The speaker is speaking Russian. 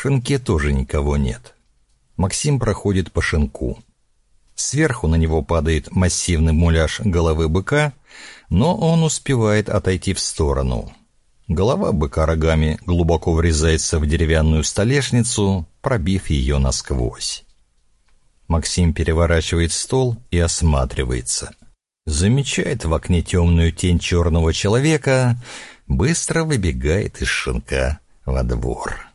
шинке тоже никого нет. Максим проходит по шинку. Сверху на него падает массивный муляж головы быка, но он успевает отойти в сторону. Голова быка рогами глубоко врезается в деревянную столешницу, пробив ее насквозь. Максим переворачивает стол и осматривается. Замечает в окне темную тень черного человека, быстро выбегает из шинка во двор.